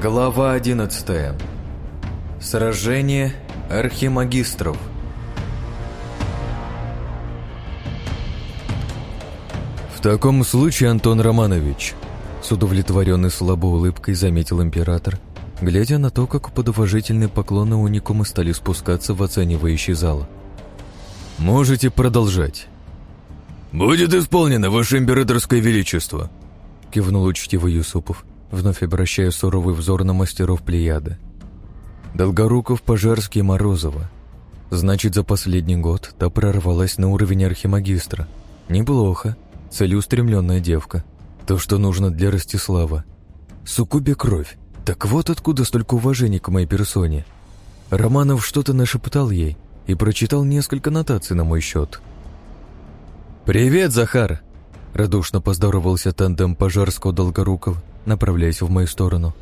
Глава 11. Сражение архимагистров. В таком случае, Антон Романович, с удовлетворенной слабой улыбкой заметил император, глядя на то, как под уважительные поклоны уникумы стали спускаться в оценивающий зал. Можете продолжать. «Будет исполнено, Ваше Императорское Величество!» кивнул учтивый Юсупов, вновь обращая суровый взор на мастеров Плеяды. Долгоруков, Пожарский и Морозова. Значит, за последний год та прорвалась на уровень архимагистра. Неплохо. Целеустремленная девка. То, что нужно для Ростислава. Сукубе кровь. Так вот откуда столько уважения к моей персоне. Романов что-то нашептал ей и прочитал несколько нотаций на мой счет. «Привет, Захар!» Радушно поздоровался тандем Пожарского-Долгорукова направляясь в мою сторону.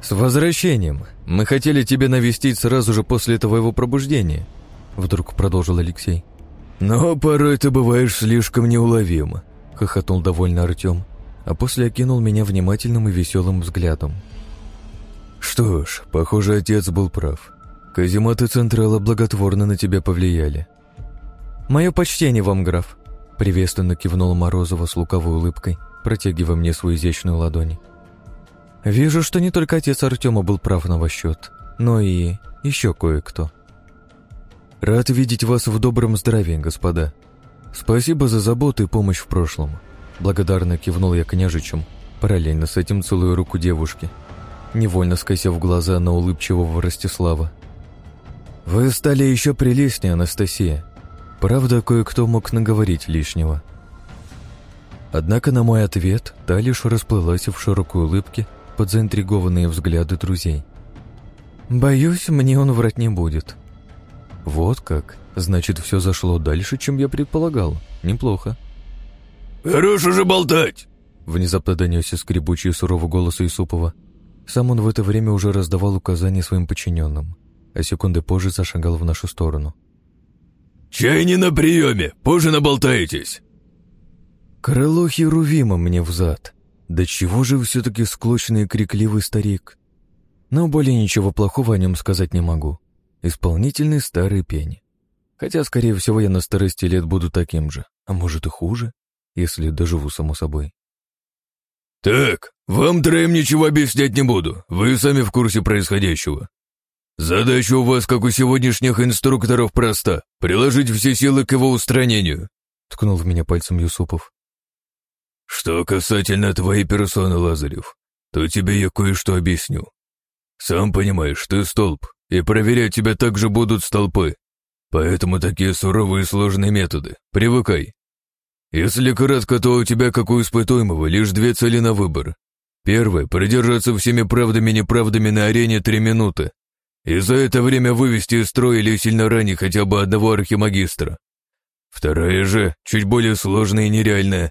«С возвращением! Мы хотели тебя навестить сразу же после твоего пробуждения», вдруг продолжил Алексей. «Но порой ты бываешь слишком неуловим», хохотнул довольно Артем, а после окинул меня внимательным и веселым взглядом. «Что ж, похоже, отец был прав. Каземат и Централа благотворно на тебя повлияли». «Мое почтение вам, граф», — приветственно кивнул Морозова с луковой улыбкой, протягивая мне свою изящную ладонь. «Вижу, что не только отец Артема был прав на ваш счет, но и еще кое-кто». «Рад видеть вас в добром здравии, господа. Спасибо за заботу и помощь в прошлом». Благодарно кивнул я княжичем, параллельно с этим целую руку девушки, невольно скосив глаза на улыбчивого Ростислава. «Вы стали еще прелестнее, Анастасия. Правда, кое-кто мог наговорить лишнего». Однако на мой ответ та лишь расплылась в широкой улыбке под заинтригованные взгляды друзей. «Боюсь, мне он врать не будет». «Вот как? Значит, все зашло дальше, чем я предполагал. Неплохо». «Хорош уже болтать!» Внезапно донесся скребучий суровый голос Исупова. Сам он в это время уже раздавал указания своим подчиненным, а секунды позже зашагал в нашу сторону. «Чай не на приеме, позже наболтаетесь!» Крыло Херувима мне взад. Да чего же все-таки склочный и крикливый старик? Но более ничего плохого о нем сказать не могу. Исполнительный старый пень. Хотя, скорее всего, я на старости лет буду таким же, а может и хуже, если доживу само собой. «Так, вам троим ничего объяснять не буду, вы сами в курсе происходящего. Задача у вас, как у сегодняшних инструкторов, проста — приложить все силы к его устранению», — ткнул в меня пальцем Юсупов. «Что касательно твоей персоны, Лазарев, то тебе я кое-что объясню. Сам понимаешь, ты столб, и проверять тебя также будут столпы. Поэтому такие суровые и сложные методы. Привыкай. Если кратко, то у тебя, как у испытуемого, лишь две цели на выбор. Первое — продержаться всеми правдами и неправдами на арене три минуты. И за это время вывести из строя или сильно ранить хотя бы одного архимагистра. Вторая же, чуть более сложная и нереальная,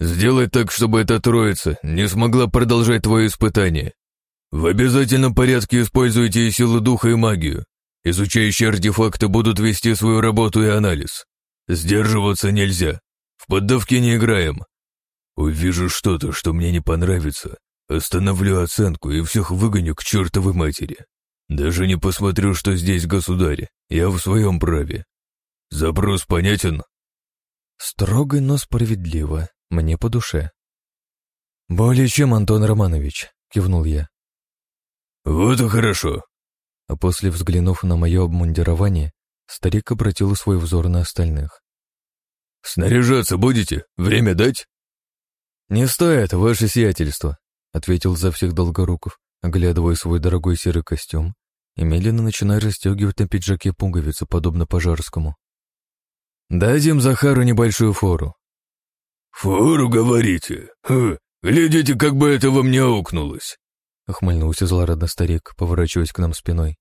Сделай так, чтобы эта троица не смогла продолжать твое испытание. В обязательном порядке используйте силы духа и магию. Изучающие артефакты будут вести свою работу и анализ. Сдерживаться нельзя. В поддавке не играем. Увижу что-то, что мне не понравится. Остановлю оценку и всех выгоню к чертовой матери. Даже не посмотрю, что здесь государь. Я в своем праве. Запрос понятен? Строго, но справедливо. Мне по душе. «Более чем, Антон Романович», — кивнул я. «Вот и хорошо». А после, взглянув на мое обмундирование, старик обратил свой взор на остальных. «Снаряжаться будете? Время дать?» «Не стоит, ваше сиятельство», — ответил за всех Долгоруков, оглядывая свой дорогой серый костюм и медленно начиная расстегивать на пиджаке пуговицу, подобно пожарскому. «Дадим Захару небольшую фору. «Фору, говорите? Ха, глядите, как бы это во мне аукнулось!» Охмыльнулся злорадно старик, поворачиваясь к нам спиной.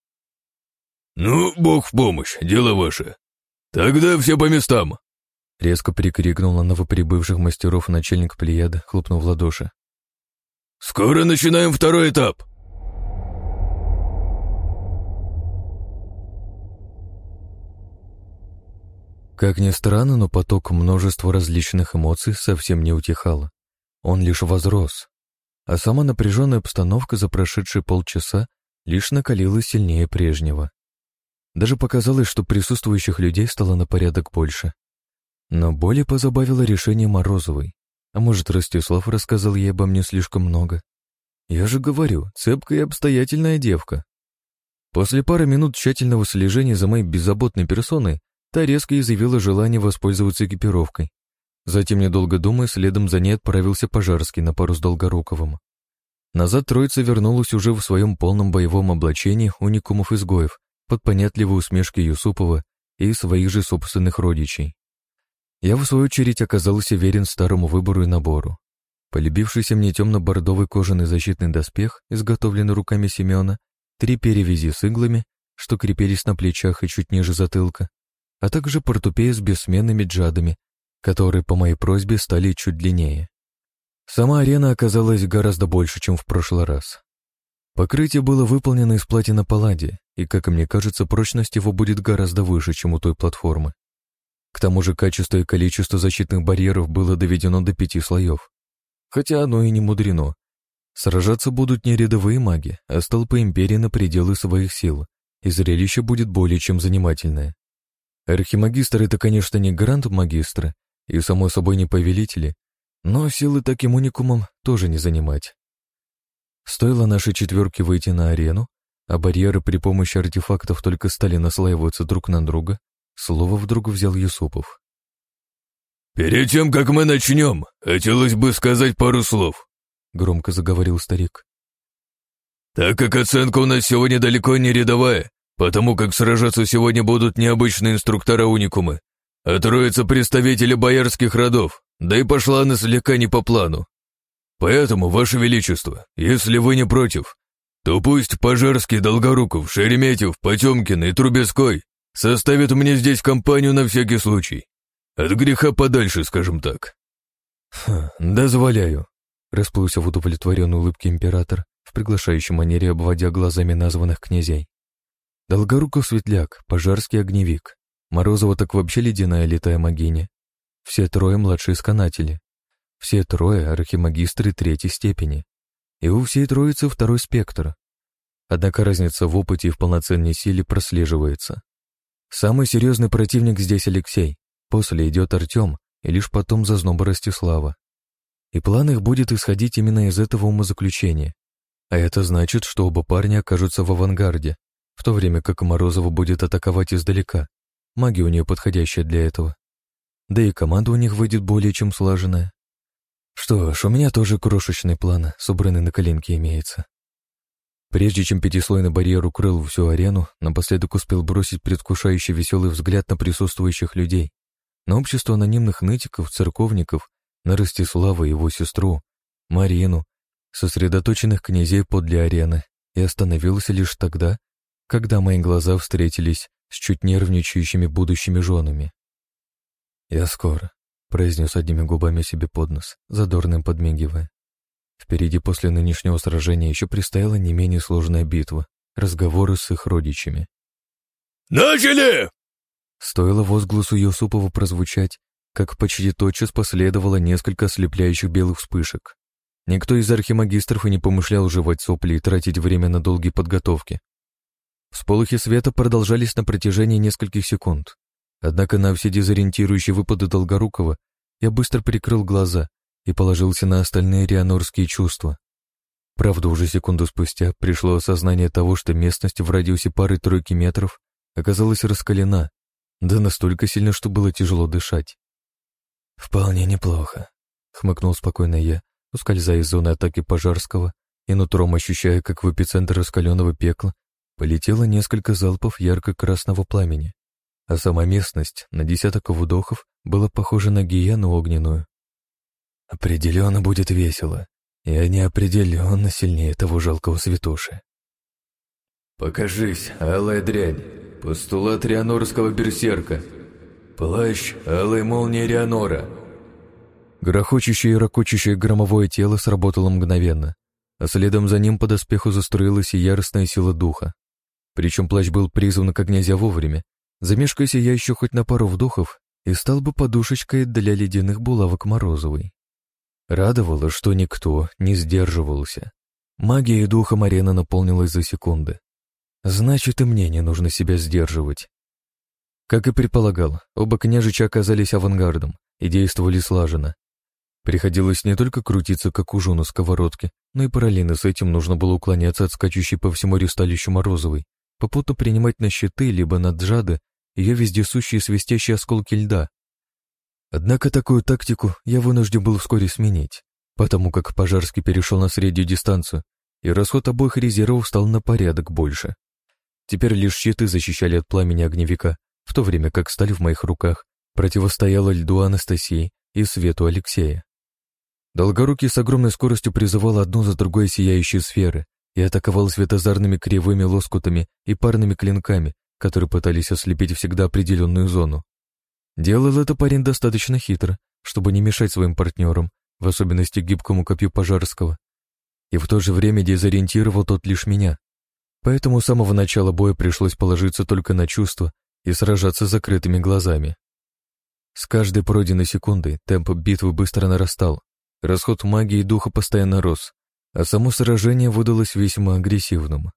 «Ну, бог в помощь, дело ваше. Тогда все по местам!» Резко прикрикнул на новоприбывших мастеров начальник Плеяда, хлопнув в ладоши. «Скоро начинаем второй этап!» Как ни странно, но поток множества различных эмоций совсем не утихал. Он лишь возрос. а сама напряженная обстановка за прошедшие полчаса лишь накалилась сильнее прежнего. Даже показалось, что присутствующих людей стало на порядок больше. Но более позабавило решение Морозовой. А может, Ростислав рассказал ей обо мне слишком много? Я же говорю, цепкая и обстоятельная девка. После пары минут тщательного слежения за моей беззаботной персоной, та резко изъявила желание воспользоваться экипировкой. Затем, недолго думая, следом за ней отправился Пожарский на пару с Долгоруковым. Назад троица вернулась уже в своем полном боевом облачении уникумов-изгоев под понятливые усмешки Юсупова и своих же собственных родичей. Я, в свою очередь, оказался верен старому выбору и набору. Полюбившийся мне темно-бордовый кожаный защитный доспех, изготовленный руками Семена, три перевязи с иглами, что крепились на плечах и чуть ниже затылка, а также портупея с бессменными джадами, которые по моей просьбе стали чуть длиннее. Сама арена оказалась гораздо больше, чем в прошлый раз. Покрытие было выполнено из платина паллади, и, как мне кажется, прочность его будет гораздо выше, чем у той платформы. К тому же качество и количество защитных барьеров было доведено до пяти слоев. Хотя оно и не мудрено. Сражаться будут не рядовые маги, а столпы Империи на пределы своих сил, и зрелище будет более чем занимательное. Архимагистр — это, конечно, не гранд-магистры и, само собой, не повелители, но силы таким уникумом тоже не занимать. Стоило нашей четверке выйти на арену, а барьеры при помощи артефактов только стали наслаиваться друг на друга, слово вдруг взял Юсупов. «Перед тем, как мы начнем, хотелось бы сказать пару слов», — громко заговорил старик. «Так как оценка у нас сегодня далеко не рядовая, потому как сражаться сегодня будут необычные инструктора-уникумы, а троица представителей боярских родов, да и пошла она слегка не по плану. Поэтому, Ваше Величество, если вы не против, то пусть Пожарский, Долгоруков, Шереметьев, Потемкин и Трубецкой составят мне здесь компанию на всякий случай. От греха подальше, скажем так. Ха, дозволяю, расплылся в удовлетворенной улыбке император, в приглашающей манере обводя глазами названных князей. Долгоруков светляк, Пожарский огневик, Морозова так вообще ледяная летая могиня. Все трое младшие сканатели. Все трое архимагистры третьей степени. И у всей троицы второй спектр. Однако разница в опыте и в полноценной силе прослеживается. Самый серьезный противник здесь Алексей, после идет Артем, и лишь потом зазноба Ростислава. И план их будет исходить именно из этого умозаключения. А это значит, что оба парня окажутся в авангарде, в то время как Морозова будет атаковать издалека. Магия у нее подходящая для этого. Да и команда у них выйдет более чем слаженная. Что ж, у меня тоже крошечный план, собранный на коленке, имеется. Прежде чем пятислойный барьер укрыл всю арену, напоследок успел бросить предвкушающий веселый взгляд на присутствующих людей, на общество анонимных нытиков, церковников, на Ростислава и его сестру, Марину, сосредоточенных князей подле арены, и остановился лишь тогда, когда мои глаза встретились с чуть нервничающими будущими женами. «Я скоро», — произнес одними губами себе под нос, задорным подмигивая. Впереди после нынешнего сражения еще предстояла не менее сложная битва, разговоры с их родичами. «Начали!» Стоило возгласу Юсупова прозвучать, как почти тотчас последовало несколько ослепляющих белых вспышек. Никто из архимагистров и не помышлял жевать сопли и тратить время на долгие подготовки. Всполохи света продолжались на протяжении нескольких секунд. Однако на все дезориентирующие выпады Долгорукова я быстро прикрыл глаза и положился на остальные рианорские чувства. Правда, уже секунду спустя пришло осознание того, что местность в радиусе пары-тройки метров оказалась раскалена, да настолько сильно, что было тяжело дышать. «Вполне неплохо», — хмыкнул спокойно я, ускользая из зоны атаки Пожарского и нутром ощущая, как в эпицентр раскаленного пекла Полетело несколько залпов ярко-красного пламени, а сама местность на десяток вдохов была похожа на гиену огненную. Определенно будет весело, и они определенно сильнее того жалкого святоши. «Покажись, алая дрянь, постулат рианорского берсерка, плащ алой молнии Рианора». Грохочущее и ракочущее громовое тело сработало мгновенно, а следом за ним по доспеху застроилась и яростная сила духа. Причем плащ был призван как князя вовремя. Замешкайся я еще хоть на пару вдохов и стал бы подушечкой для ледяных булавок Морозовой. Радовало, что никто не сдерживался. Магия и духом арена наполнилась за секунды. Значит, и мне не нужно себя сдерживать. Как и предполагал, оба княжича оказались авангардом и действовали слаженно. Приходилось не только крутиться, как ужу на сковородке, но и параллельно с этим нужно было уклоняться от скачущей по всему ресталищу Морозовой, попутно принимать на щиты, либо на джады ее вездесущие свистящие осколки льда. Однако такую тактику я вынужден был вскоре сменить, потому как Пожарский перешел на среднюю дистанцию, и расход обоих резервов стал на порядок больше. Теперь лишь щиты защищали от пламени огневика, в то время как сталь в моих руках противостояла льду Анастасии и свету Алексея. Долгорукий с огромной скоростью призывал одну за другой сияющие сферы и атаковал светозарными кривыми лоскутами и парными клинками, которые пытались ослепить всегда определенную зону. Делал это парень достаточно хитро, чтобы не мешать своим партнерам, в особенности гибкому копью Пожарского, и в то же время дезориентировал тот лишь меня. Поэтому с самого начала боя пришлось положиться только на чувства и сражаться с закрытыми глазами. С каждой пройденной секундой темп битвы быстро нарастал, расход магии и духа постоянно рос, а само сражение выдалось весьма агрессивным.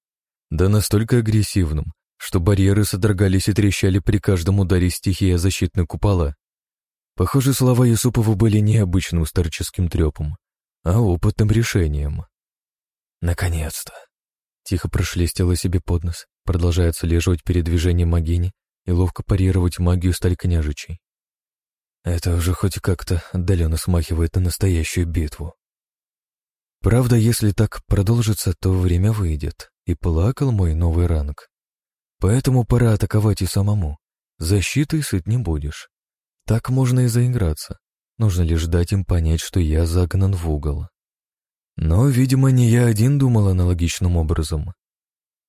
Да настолько агрессивным, что барьеры содрогались и трещали при каждом ударе стихии о защитной купола. Похоже, слова Юсупова были не обычным старческим трепом, а опытным решением. «Наконец-то!» Тихо прошлестела себе под нос, продолжая отслеживать передвижение магини и ловко парировать магию сталь княжичей. Это уже хоть как-то отдаленно смахивает на настоящую битву. Правда, если так продолжится, то время выйдет, и плакал мой новый ранг. Поэтому пора атаковать и самому. Защитой сыт не будешь. Так можно и заиграться. Нужно лишь дать им понять, что я загнан в угол. Но, видимо, не я один думал аналогичным образом.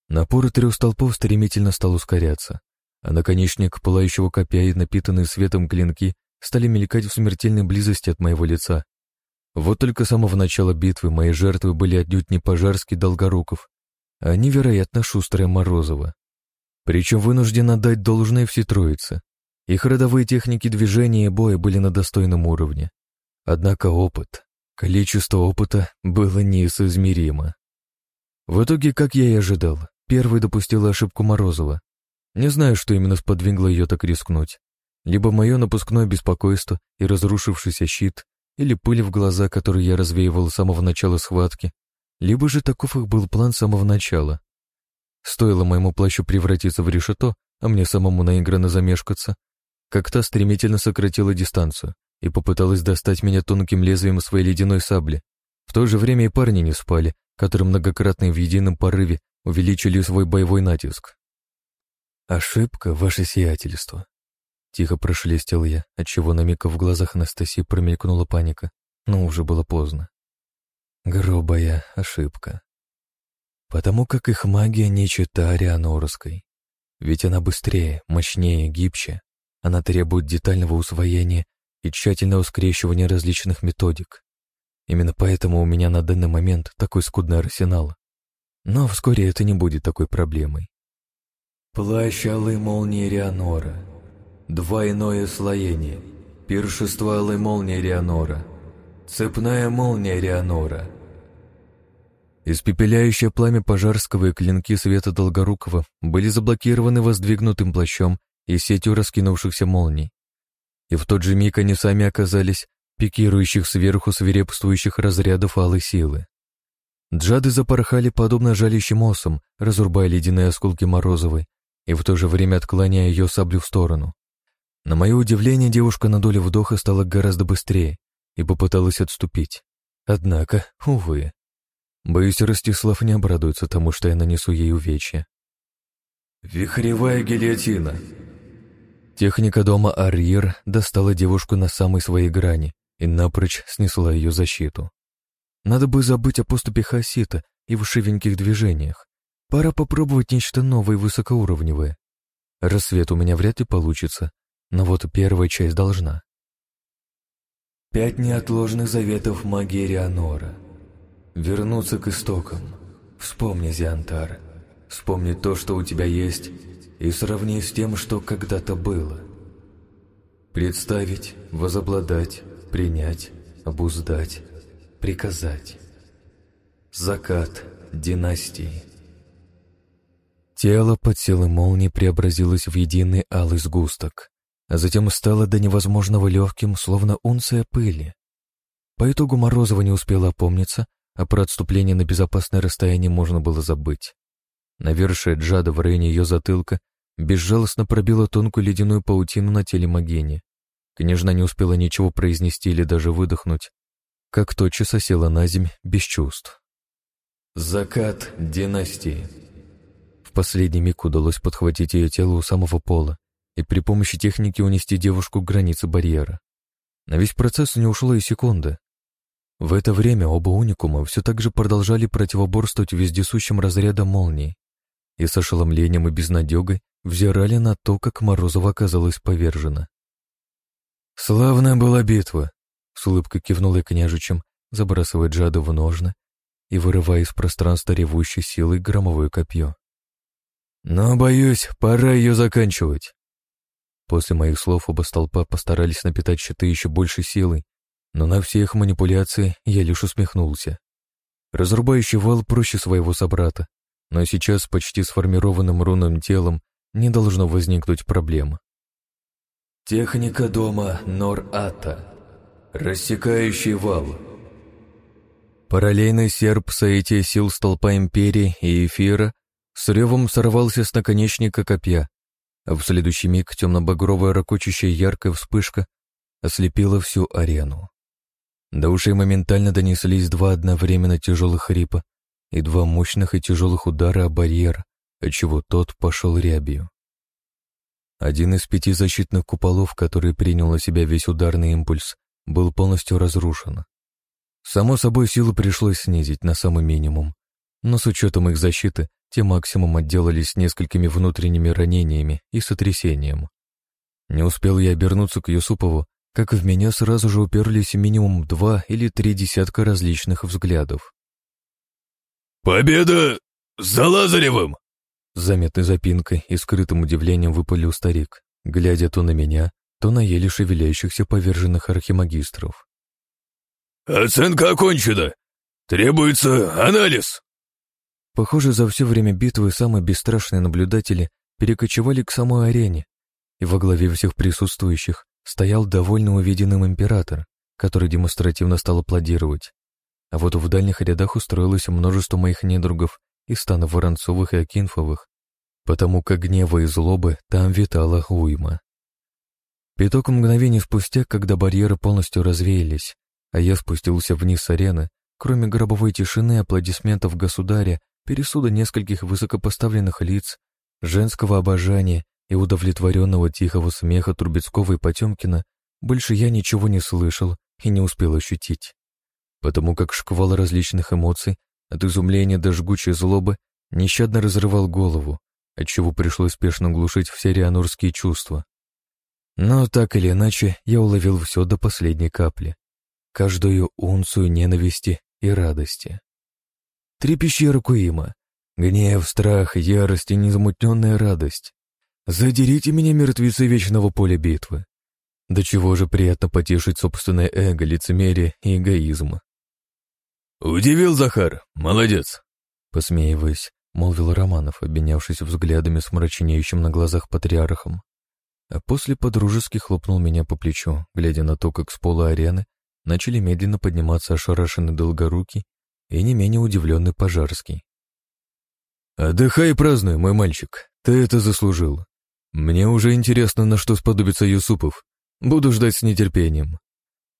Напор трех столпов стремительно стал ускоряться, а наконечник пылающего копья и напитанные светом клинки стали мелькать в смертельной близости от моего лица. Вот только с самого начала битвы мои жертвы были отнюдь не Пожарский Долгоруков, а невероятно шустрая Морозова. Причем вынужден отдать должное все троице. Их родовые техники движения и боя были на достойном уровне. Однако опыт, количество опыта было несоизмеримо. В итоге, как я и ожидал, первый допустила ошибку Морозова, не знаю, что именно сподвигло ее так рискнуть. Либо мое напускное беспокойство и разрушившийся щит, или пыль в глаза, которую я развеивал с самого начала схватки, либо же таков их был план с самого начала. Стоило моему плащу превратиться в решето, а мне самому наигранно замешкаться, как та стремительно сократила дистанцию и попыталась достать меня тонким лезвием своей ледяной сабли. В то же время и парни не спали, которые многократно в едином порыве увеличили свой боевой натиск. «Ошибка, ваше сиятельство», — тихо прошелестел я, отчего на миг в глазах Анастасии промелькнула паника, но уже было поздно. Грубая ошибка. Потому как их магия не чита Арианорской. Ведь она быстрее, мощнее, гибче. Она требует детального усвоения и тщательного скрещивания различных методик. Именно поэтому у меня на данный момент такой скудный арсенал. Но вскоре это не будет такой проблемой. Плащ алой молнии Рианора. Двойное слоение. Пиршество алой молнии Рианора. Цепная молния Рианора. Испепеляющее пламя пожарского и клинки света Долгорукова были заблокированы воздвигнутым плащом и сетью раскинувшихся молний. И в тот же миг они сами оказались пикирующих сверху свирепствующих разрядов алой силы. Джады запорхали подобно жалящим осам, разрубая ледяные осколки Морозовой, и в то же время отклоняя ее саблю в сторону. На мое удивление, девушка на долю вдоха стала гораздо быстрее и попыталась отступить. Однако, увы. Боюсь, Ростислав не обрадуется тому, что я нанесу ей увечья. «Вихревая гильотина!» Техника дома Арьер достала девушку на самой своей грани и напрочь снесла ее защиту. Надо бы забыть о поступе Хасита и вшивеньких движениях, Пора попробовать нечто новое и высокоуровневое. Рассвет у меня вряд ли получится, но вот первая часть должна. Пять неотложных заветов магии Рианора. Вернуться к истокам. Вспомни, Зиантар. Вспомни то, что у тебя есть, и сравни с тем, что когда-то было. Представить, возобладать, принять, обуздать, приказать. Закат династии. Тело под силой молнии преобразилось в единый алый сгусток, а затем стало до невозможного легким, словно унция пыли. По итогу Морозова не успела опомниться, а про отступление на безопасное расстояние можно было забыть. Навершие Джада в районе ее затылка безжалостно пробила тонкую ледяную паутину на теле Магени. Княжна не успела ничего произнести или даже выдохнуть, как тотчас осела на земь без чувств. Закат династии. В последний миг удалось подхватить ее тело у самого пола и при помощи техники унести девушку к границе барьера. На весь процесс не ушло и секунды. В это время оба уникума все так же продолжали противоборствовать вездесущим разрядом молнии и с ошеломлением и безнадегой взирали на то, как Морозова оказалась повержена. «Славная была битва», — с улыбкой кивнул я княжичем, забрасывая Джаду в ножны и вырывая из пространства ревущей силой громовое копье. «Но, боюсь, пора ее заканчивать». После моих слов оба столпа постарались напитать щиты еще большей силой, но на все их манипуляции я лишь усмехнулся. Разрубающий вал проще своего собрата, но сейчас с почти сформированным рунным телом не должно возникнуть проблем. Техника дома Нор-Ата. Рассекающий вал. Параллельный серп соития сил столпа Империи и Эфира с ревом сорвался с наконечника копья, а в следующий миг темно-багровая ракочущая яркая вспышка ослепила всю арену. До ушей моментально донеслись два одновременно тяжелых хрипа и два мощных и тяжелых удара о барьер, отчего тот пошел рябью. Один из пяти защитных куполов, который принял на себя весь ударный импульс, был полностью разрушен. Само собой, силу пришлось снизить на самый минимум, но с учетом их защиты, те максимум отделались несколькими внутренними ранениями и сотрясением. Не успел я обернуться к Юсупову, как в меня сразу же уперлись минимум два или три десятка различных взглядов. «Победа за Лазаревым!» С заметной запинкой и скрытым удивлением выпалил старик, глядя то на меня, то на еле шевеляющихся поверженных архимагистров. «Оценка окончена! Требуется анализ!» Похоже, за все время битвы самые бесстрашные наблюдатели перекочевали к самой арене, и во главе всех присутствующих стоял довольно увиденным император, который демонстративно стал аплодировать. А вот в дальних рядах устроилось множество моих недругов из станов Воронцовых и Акинфовых, потому как гнева и злобы там витала уйма. Пяток мгновений спустя, когда барьеры полностью развеялись, а я спустился вниз с арены, кроме гробовой тишины и аплодисментов государя, пересуда нескольких высокопоставленных лиц, женского обожания и удовлетворенного тихого смеха Трубецкого и Потемкина, больше я ничего не слышал и не успел ощутить. Потому как шквал различных эмоций, от изумления до жгучей злобы, нещадно разрывал голову, отчего пришлось спешно глушить все рианурские чувства. Но так или иначе, я уловил все до последней капли. Каждую унцию ненависти и радости. Три пещеры Куима. Гнев, страх, ярость и незамутненная радость. Задерите меня, мертвецы вечного поля битвы. До чего же приятно потешить собственное эго, лицемерие и эгоизм. «Удивил, Захар, молодец!» Посмеиваясь, молвил Романов, обменявшись взглядами с мрачнеющим на глазах патриархом а после подружески хлопнул меня по плечу, глядя на то, как с пола арены начали медленно подниматься ошарашенный Долгорукий и не менее удивленный Пожарский. «Отдыхай и празднуй, мой мальчик, ты это заслужил. Мне уже интересно, на что сподобится Юсупов. Буду ждать с нетерпением.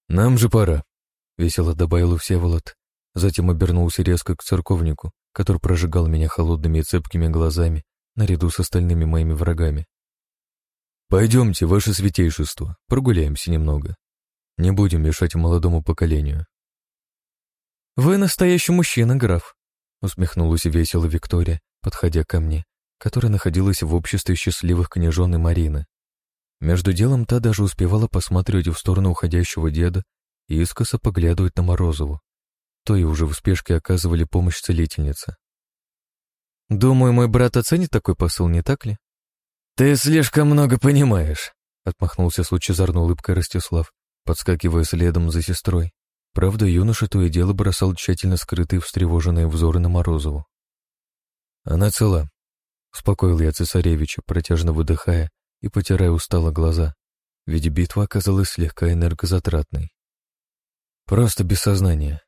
Нам же пора», — весело добавил Всеволод, затем обернулся резко к церковнику, который прожигал меня холодными и цепкими глазами наряду с остальными моими врагами. «Пойдемте, ваше святейшество, прогуляемся немного. Не будем мешать молодому поколению». «Вы настоящий мужчина, граф», — усмехнулась весело Виктория, подходя ко мне, которая находилась в обществе счастливых княжон и Марины. Между делом та даже успевала посматривать в сторону уходящего деда и искоса поглядывать на Морозову. То и уже в спешке оказывали помощь целительнице. «Думаю, мой брат оценит такой посыл, не так ли?» «Ты слишком много понимаешь», — отмахнулся с лучезарной улыбкой Ростислав, подскакивая следом за сестрой. Правда, юноша то и дело бросал тщательно скрытые встревоженные взоры на Морозову. «Она цела», — успокоил я цесаревича, протяжно выдыхая и потирая устало глаза, ведь битва оказалась слегка энергозатратной. «Просто без сознания».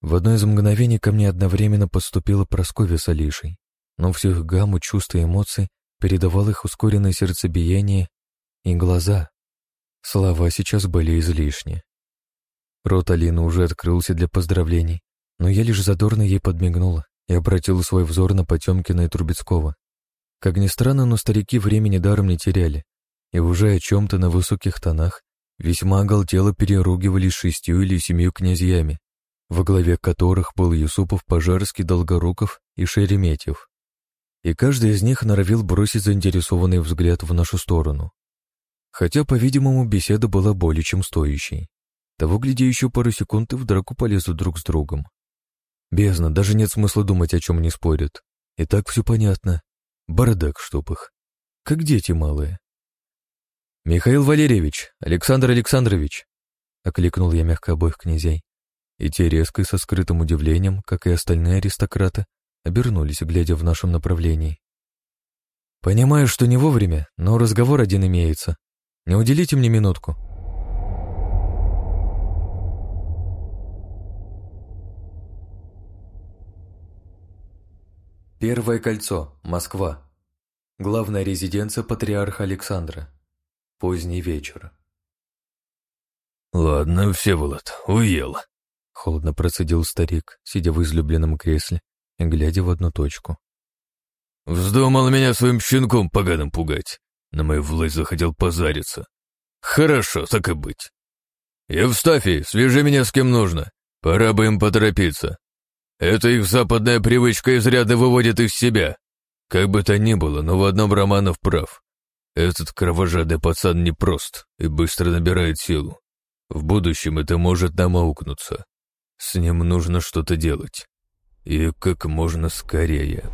В одно из мгновений ко мне одновременно подступила Прасковья с Алишей, но всю их гамму чувств и эмоций передавал их ускоренное сердцебиение и глаза. Слова сейчас были излишни. Рот Алины уже открылся для поздравлений, но я лишь задорно ей подмигнула и обратил свой взор на Потемкина и Трубецкого. Как ни странно, но старики времени даром не теряли, и уже о чем-то на высоких тонах весьма оголтело переругивались шестью или семью князьями, во главе которых был Юсупов, Пожарский, Долгоруков и Шереметьев. И каждый из них норовил бросить заинтересованный взгляд в нашу сторону. Хотя, по-видимому, беседа была более чем стоящей. Того, гляди, еще пару секунд и в драку полезут друг с другом. Бездна, даже нет смысла думать, о чем они спорят. И так все понятно. Бардак, чтоб их. Как дети малые. «Михаил Валерьевич, Александр Александрович!» — окликнул я мягко обоих князей. И те резко и со скрытым удивлением, как и остальные аристократы, обернулись, глядя в нашем направлении. «Понимаю, что не вовремя, но разговор один имеется. Не уделите мне минутку?» Первое кольцо, Москва. Главная резиденция патриарха Александра. Поздний вечер. «Ладно, Всеволод, уел», — холодно процедил старик, сидя в излюбленном кресле и глядя в одну точку. «Вздумал меня своим щенком поганым пугать. На мою власть захотел позариться. Хорошо, так и быть. Евстафий, свяжи меня с кем нужно. Пора бы им поторопиться. Это их западная привычка изрядно выводит из себя. Как бы то ни было, но в одном Романов прав. Этот кровожадный пацан непрост и быстро набирает силу. В будущем это может нам аукнуться. С ним нужно что-то делать. И как можно скорее.